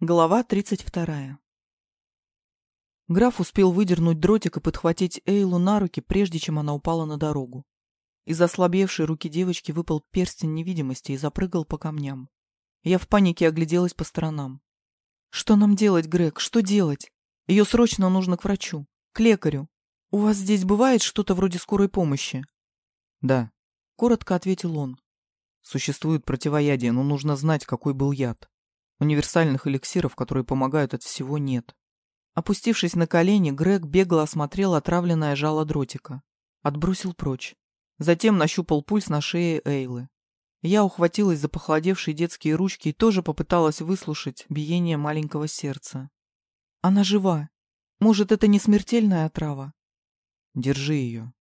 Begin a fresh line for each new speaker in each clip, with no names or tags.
Глава 32. Граф успел выдернуть дротик и подхватить Эйлу на руки, прежде чем она упала на дорогу. Из ослабевшей руки девочки выпал перстень невидимости и запрыгал по камням. Я в панике огляделась по сторонам. «Что нам делать, Грег? Что делать? Ее срочно нужно к врачу, к лекарю. У вас здесь бывает что-то вроде скорой помощи?»
«Да», —
коротко ответил он.
«Существует противоядие, но нужно знать, какой был яд. Универсальных эликсиров, которые помогают от всего, нет.
Опустившись на колени, Грег бегло осмотрел отравленное жало дротика. Отбросил прочь. Затем нащупал пульс на шее Эйлы. Я ухватилась за похолодевшие детские ручки и тоже попыталась выслушать биение маленького сердца. Она жива. Может, это не смертельная отрава?
Держи ее.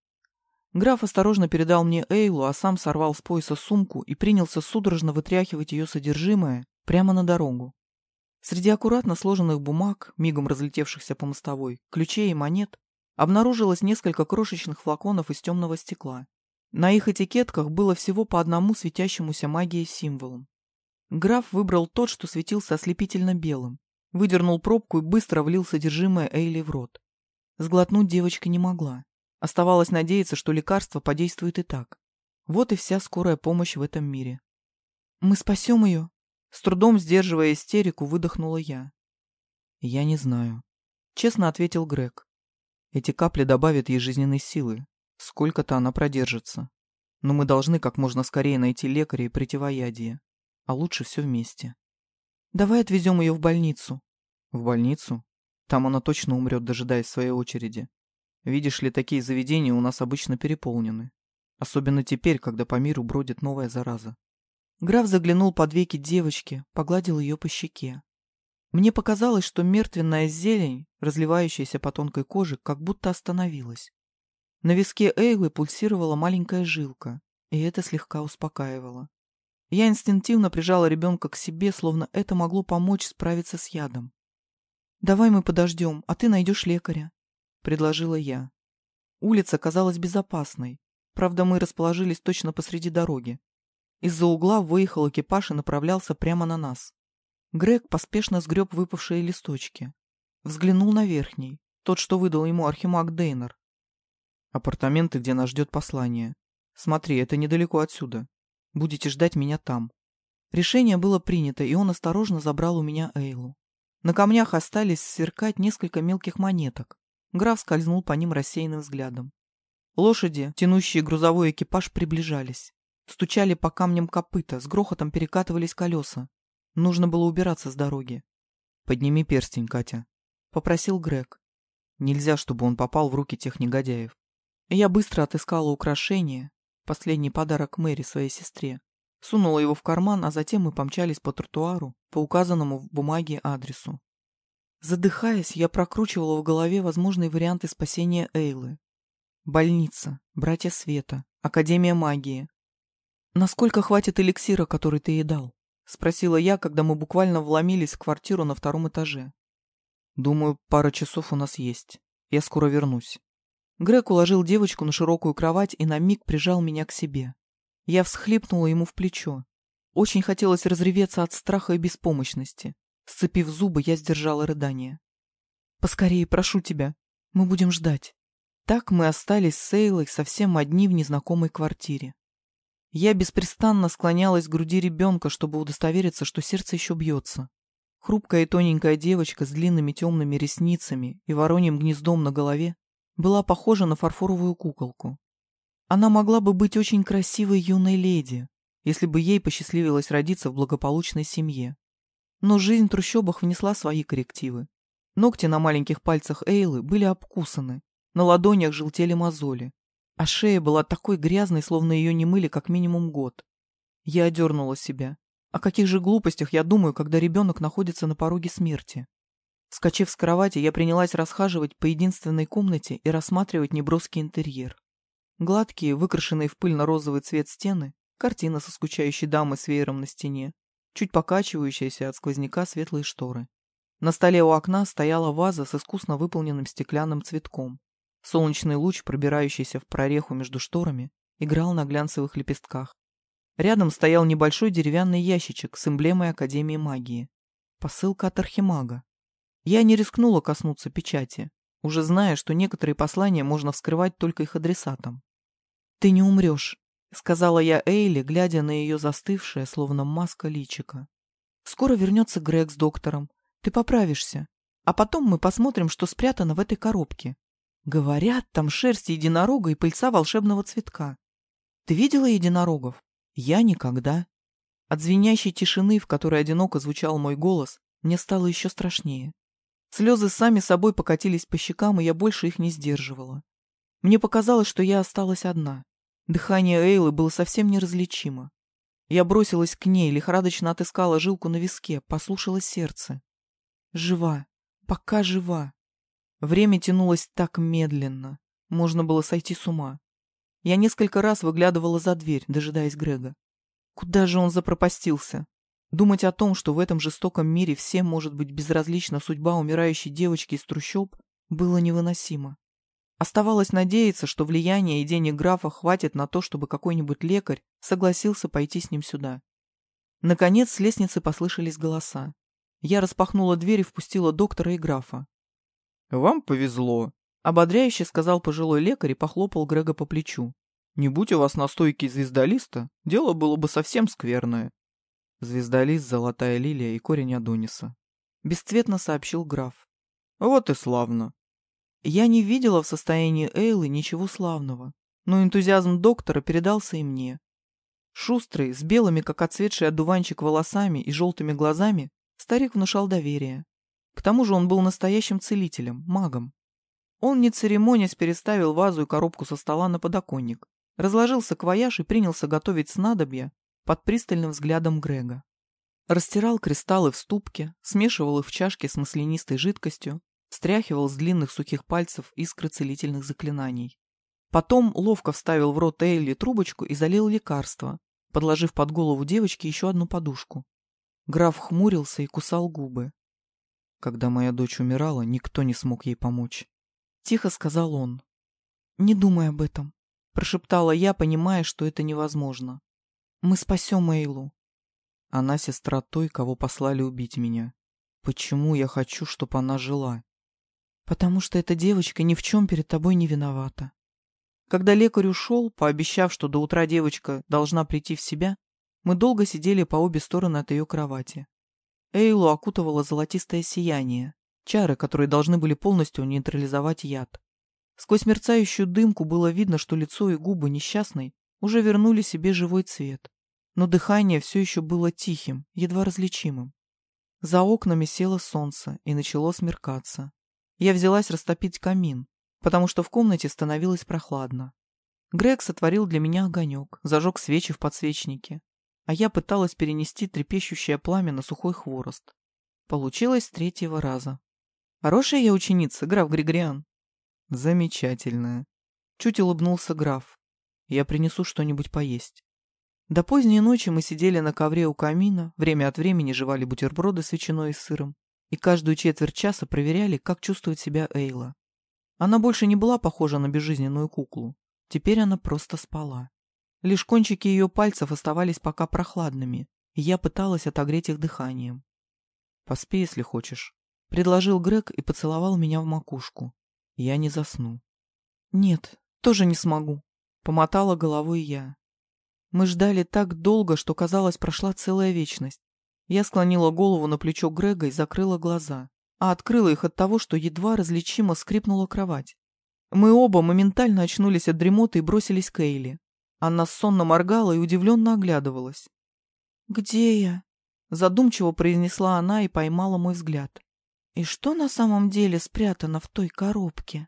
Граф осторожно передал мне Эйлу, а сам сорвал с пояса сумку и принялся судорожно вытряхивать ее содержимое, Прямо на дорогу. Среди аккуратно сложенных бумаг, мигом разлетевшихся по мостовой, ключей и монет, обнаружилось несколько крошечных флаконов из темного стекла. На их этикетках было всего по одному светящемуся магией символом. Граф выбрал тот, что светился ослепительно белым, выдернул пробку и быстро влил содержимое Эйли в рот. Сглотнуть девочка не могла. Оставалось надеяться, что лекарство подействует и так. Вот и вся скорая помощь в этом мире. «Мы спасем ее?» С трудом сдерживая истерику, выдохнула я.
«Я не знаю», — честно ответил Грег. «Эти капли добавят ей жизненной силы. Сколько-то она продержится. Но мы должны как можно скорее найти лекаря и противоядие. А лучше все вместе».
«Давай отвезем ее в больницу».
«В больницу? Там она точно умрет, дожидаясь своей очереди. Видишь ли, такие заведения у нас обычно переполнены. Особенно теперь, когда по миру бродит новая зараза.
Граф заглянул под веки девочки, погладил ее по щеке. Мне показалось, что мертвенная зелень, разливающаяся по тонкой коже, как будто остановилась. На виске Эйлы пульсировала маленькая жилка, и это слегка успокаивало. Я инстинктивно прижала ребенка к себе, словно это могло помочь справиться с ядом. «Давай мы подождем, а ты найдешь лекаря», — предложила я. Улица казалась безопасной. Правда, мы расположились точно посреди дороги. Из-за угла выехал экипаж и направлялся прямо на нас. Грег поспешно сгреб выпавшие листочки. Взглянул на верхний, тот, что выдал ему архимаг Дейнер.
«Апартаменты, где нас ждет послание. Смотри, это недалеко отсюда. Будете ждать меня там».
Решение было принято, и он осторожно забрал у меня Эйлу. На камнях остались сверкать несколько мелких монеток. Граф скользнул по ним рассеянным взглядом. Лошади, тянущие грузовой экипаж, приближались. Стучали по камням копыта, с грохотом перекатывались колеса. Нужно было убираться с дороги.
«Подними перстень, Катя», — попросил Грег. Нельзя, чтобы он попал в руки тех негодяев.
Я быстро отыскала украшение, последний подарок Мэри своей сестре, сунула его в карман, а затем мы помчались по тротуару, по указанному в бумаге адресу. Задыхаясь, я прокручивала в голове возможные варианты спасения Эйлы. Больница, Братья Света, Академия магии, «Насколько хватит эликсира, который ты ей дал?» — спросила я, когда мы буквально вломились в квартиру на втором этаже.
«Думаю, пара часов у нас есть. Я скоро вернусь».
Грег уложил девочку на широкую кровать и на миг прижал меня к себе. Я всхлипнула ему в плечо. Очень хотелось разреветься от страха и беспомощности. Сцепив зубы, я сдержала рыдание. «Поскорее, прошу тебя. Мы будем ждать». Так мы остались с Эйлой совсем одни в незнакомой квартире. Я беспрестанно склонялась к груди ребенка, чтобы удостовериться, что сердце еще бьется. Хрупкая и тоненькая девочка с длинными темными ресницами и вороньим гнездом на голове была похожа на фарфоровую куколку. Она могла бы быть очень красивой юной леди, если бы ей посчастливилось родиться в благополучной семье. Но жизнь в трущобах внесла свои коррективы. Ногти на маленьких пальцах Эйлы были обкусаны, на ладонях желтели мозоли, а шея была такой грязной, словно ее не мыли как минимум год. Я одернула себя. О каких же глупостях я думаю, когда ребенок находится на пороге смерти? Скочив с кровати, я принялась расхаживать по единственной комнате и рассматривать неброский интерьер. Гладкие, выкрашенные в пыльно-розовый цвет стены, картина со скучающей дамой с веером на стене, чуть покачивающиеся от сквозняка светлые шторы. На столе у окна стояла ваза с искусно выполненным стеклянным цветком. Солнечный луч, пробирающийся в прореху между шторами, играл на глянцевых лепестках. Рядом стоял небольшой деревянный ящичек с эмблемой Академии магии. Посылка от Архимага. Я не рискнула коснуться печати, уже зная, что некоторые послания можно вскрывать только их адресатам. «Ты не умрешь», — сказала я Эйли, глядя на ее застывшее, словно маска личика. «Скоро вернется Грег с доктором. Ты поправишься. А потом мы посмотрим, что спрятано в этой коробке. Говорят, там шерсть единорога и пыльца волшебного цветка. Ты видела единорогов? Я никогда. От звенящей тишины, в которой одиноко звучал мой голос, мне стало еще страшнее. Слезы сами собой покатились по щекам, и я больше их не сдерживала. Мне показалось, что я осталась одна. Дыхание Эйлы было совсем неразличимо. Я бросилась к ней, лихорадочно отыскала жилку на виске, послушала сердце. Жива. Пока жива. Время тянулось так медленно. Можно было сойти с ума. Я несколько раз выглядывала за дверь, дожидаясь Грега. Куда же он запропастился? Думать о том, что в этом жестоком мире всем может быть безразлична судьба умирающей девочки из трущоб, было невыносимо. Оставалось надеяться, что влияние и денег графа хватит на то, чтобы какой-нибудь лекарь согласился пойти с ним сюда. Наконец с лестницы послышались голоса. Я распахнула дверь и впустила доктора и графа.
«Вам повезло», — ободряюще сказал пожилой лекарь и похлопал Грега по плечу. «Не будь у вас настойки звездолиста, дело было бы совсем скверное». Звездолист, золотая лилия и корень Адониса. Бесцветно сообщил граф. «Вот и славно. Я не видела в состоянии Эйлы ничего славного, но энтузиазм доктора передался и мне. Шустрый, с белыми, как отцветший одуванчик, волосами и желтыми глазами, старик внушал доверие. К тому же он был настоящим целителем, магом. Он, не церемонясь, переставил вазу и коробку со стола на подоконник, разложил саквояж и принялся готовить снадобья под пристальным взглядом Грега. Растирал кристаллы в ступке, смешивал их в чашке с маслянистой жидкостью, Стряхивал с длинных сухих пальцев искры целительных заклинаний. Потом ловко вставил в рот Эйли трубочку и залил лекарство, подложив под голову девочки еще одну подушку. Граф хмурился и кусал губы. Когда моя дочь умирала, никто не смог ей помочь. Тихо сказал он. «Не думай об этом», — прошептала я, понимая, что это невозможно. «Мы спасем Эйлу». Она сестра той, кого послали убить меня. Почему я хочу, чтобы она жила? потому что эта девочка ни в чем перед тобой не виновата. Когда лекарь ушел, пообещав, что до утра девочка должна прийти в себя, мы долго сидели по обе стороны от ее кровати. Эйлу окутывало золотистое сияние, чары, которые должны были полностью нейтрализовать яд. Сквозь мерцающую дымку было видно, что лицо и губы несчастной уже вернули себе живой цвет, но дыхание все еще было тихим, едва различимым. За окнами село солнце и начало смеркаться. Я взялась растопить камин, потому что в комнате становилось прохладно. Грег сотворил для меня огонек, зажег свечи в подсвечнике, а я пыталась перенести трепещущее пламя на сухой хворост. Получилось с третьего раза. Хорошая я ученица, граф Григориан. Замечательная. Чуть улыбнулся граф. Я принесу что-нибудь поесть. До поздней ночи мы сидели на ковре у камина, время от времени жевали бутерброды с ветчиной и сыром, и каждую четверть часа проверяли, как чувствует себя Эйла. Она больше не была похожа на безжизненную куклу. Теперь она просто спала. Лишь кончики ее пальцев оставались пока прохладными, и я пыталась отогреть их дыханием. «Поспи, если хочешь», — предложил Грег и поцеловал меня в макушку. Я не засну. «Нет, тоже не смогу», — помотала головой я. Мы ждали так долго, что, казалось, прошла целая вечность. Я склонила голову на плечо Грега и закрыла глаза, а открыла их от того, что едва различимо скрипнула кровать. Мы оба моментально очнулись от дремоты и бросились к Эйли. Она сонно моргала и удивленно оглядывалась. «Где я?» — задумчиво произнесла она и поймала мой взгляд. «И что на самом деле спрятано в той коробке?»